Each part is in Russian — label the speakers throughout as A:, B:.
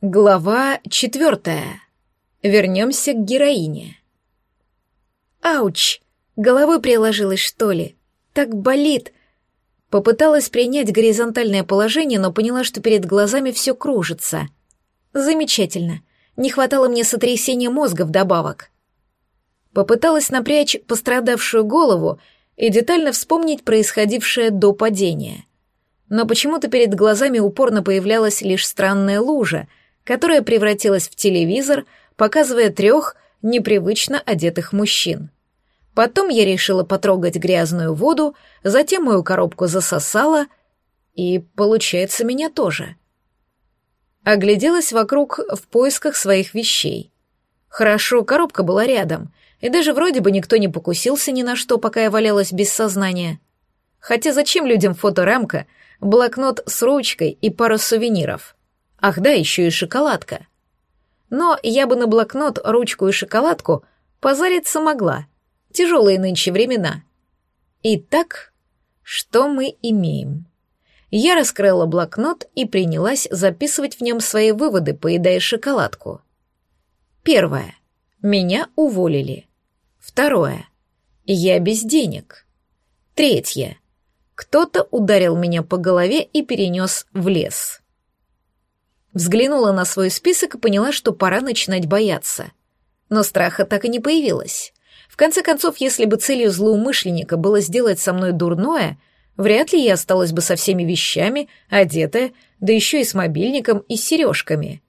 A: Глава четвертая. Вернемся к героине. Ауч! Головой приложилась, что ли? Так болит. Попыталась принять горизонтальное положение, но поняла, что перед глазами все кружится. Замечательно. Не хватало мне сотрясения мозга вдобавок. Попыталась напрячь пострадавшую голову и детально вспомнить происходившее до падения. Но почему-то перед глазами упорно появлялась лишь странная лужа — которая превратилась в телевизор, показывая трех непривычно одетых мужчин. Потом я решила потрогать грязную воду, затем мою коробку засосала, и, получается, меня тоже. Огляделась вокруг в поисках своих вещей. Хорошо, коробка была рядом, и даже вроде бы никто не покусился ни на что, пока я валялась без сознания. Хотя зачем людям фоторамка, блокнот с ручкой и пара сувениров? Ах да, еще и шоколадка. Но я бы на блокнот, ручку и шоколадку позариться могла. Тяжелые нынче времена. Итак, что мы имеем? Я раскрыла блокнот и принялась записывать в нем свои выводы, поедая шоколадку. Первое. Меня уволили. Второе. Я без денег. Третье. Кто-то ударил меня по голове и перенес в лес. Взглянула на свой список и поняла, что пора начинать бояться. Но страха так и не появилось. В конце концов, если бы целью злоумышленника было сделать со мной дурное, вряд ли я осталась бы со всеми вещами, одетая, да еще и с мобильником и с сережками.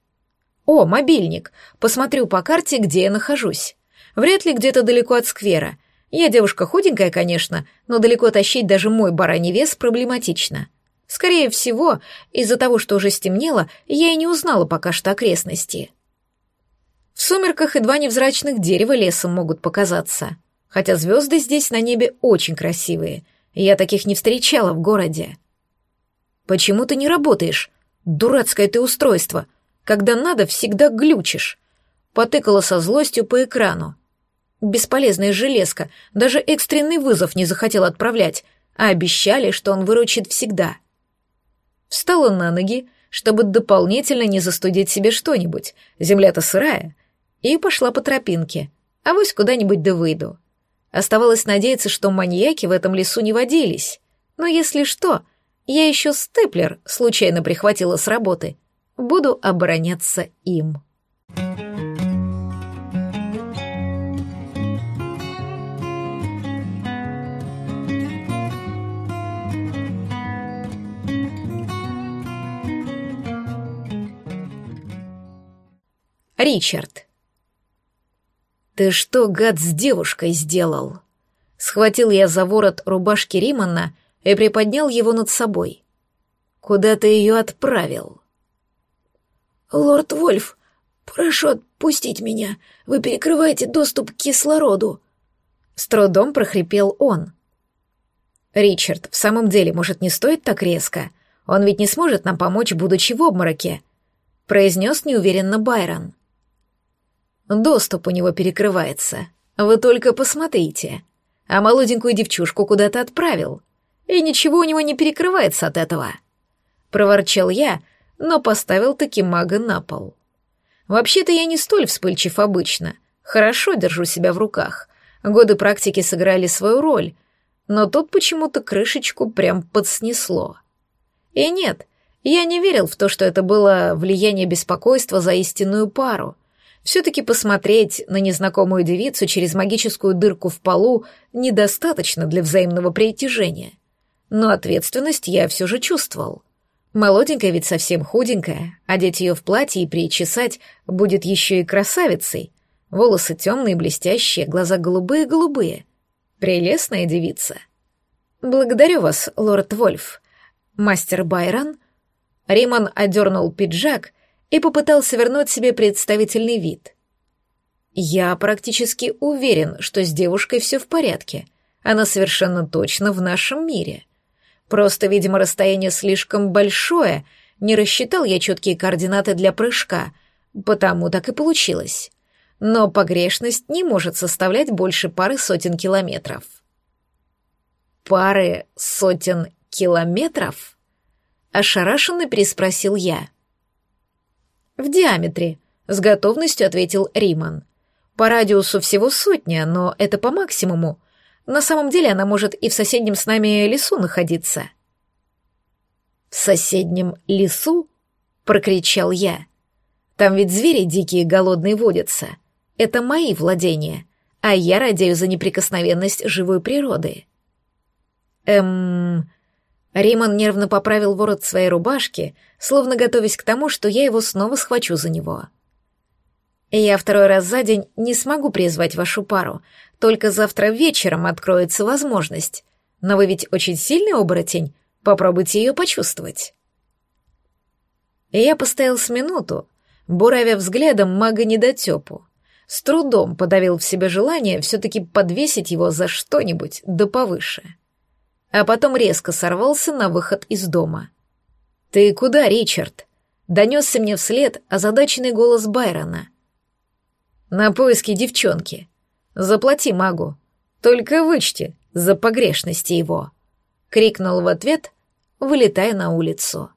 A: О, мобильник! Посмотрю по карте, где я нахожусь. Вряд ли где-то далеко от сквера. Я девушка худенькая, конечно, но далеко тащить даже мой бараний вес проблематично. — Скорее всего, из-за того, что уже стемнело, я и не узнала пока что окрестности. В сумерках и два невзрачных дерева лесом могут показаться, хотя звезды здесь на небе очень красивые, я таких не встречала в городе. «Почему ты не работаешь? Дурацкое ты устройство. Когда надо, всегда глючишь». Потыкала со злостью по экрану. Бесполезная железка, даже экстренный вызов не захотел отправлять, а обещали, что он выручит всегда — встала на ноги, чтобы дополнительно не застудить себе что-нибудь, земля-то сырая, и пошла по тропинке, а вось куда-нибудь да выйду. Оставалось надеяться, что маньяки в этом лесу не водились, но если что, я еще степлер случайно прихватила с работы, буду обороняться им. Ричард. «Ты что, гад, с девушкой сделал?» Схватил я за ворот рубашки Римана и приподнял его над собой. «Куда ты ее отправил?»
B: «Лорд Вольф, прошу отпустить меня. Вы перекрываете доступ к кислороду».
A: С трудом прохрипел он. «Ричард, в самом деле, может, не стоит так резко? Он ведь не сможет нам помочь, будучи в обмороке», — произнес неуверенно Байрон. Доступ у него перекрывается. Вы только посмотрите. А молоденькую девчушку куда-то отправил. И ничего у него не перекрывается от этого. Проворчал я, но поставил таки мага на пол. Вообще-то я не столь вспыльчив обычно. Хорошо держу себя в руках. Годы практики сыграли свою роль, но тут почему-то крышечку прям подснесло. И нет, я не верил в то, что это было влияние беспокойства за истинную пару. Все-таки посмотреть на незнакомую девицу через магическую дырку в полу недостаточно для взаимного притяжения. Но ответственность я все же чувствовал. Молоденькая ведь совсем худенькая, одеть ее в платье и причесать будет еще и красавицей. Волосы темные, блестящие, глаза голубые-голубые. Прелестная девица. Благодарю вас, лорд Вольф. Мастер Байрон. Риман одернул пиджак и попытался вернуть себе представительный вид. Я практически уверен, что с девушкой все в порядке. Она совершенно точно в нашем мире. Просто, видимо, расстояние слишком большое, не рассчитал я четкие координаты для прыжка, потому так и получилось. Но погрешность не может составлять больше пары сотен километров. «Пары сотен километров?» — ошарашенно переспросил я. В диаметре, с готовностью ответил Риман. По радиусу всего сотня, но это по максимуму. На самом деле она может и в соседнем с нами лесу находиться. В соседнем лесу? прокричал я. Там ведь звери дикие голодные водятся. Это мои владения, а я радею за неприкосновенность живой природы. Эм... Риман нервно поправил ворот своей рубашки, словно готовясь к тому, что я его снова схвачу за него. «Я второй раз за день не смогу призвать вашу пару, только завтра вечером откроется возможность. Но вы ведь очень сильный оборотень, попробуйте ее почувствовать». Я постоял с минуту, буравя взглядом мага недотепу. С трудом подавил в себе желание все-таки подвесить его за что-нибудь да повыше а потом резко сорвался на выход из дома. «Ты куда, Ричард?» — донесся мне вслед озадаченный голос Байрона. «На поиски девчонки. Заплати магу. Только вычти за погрешности его!» — крикнул в ответ, вылетая на улицу.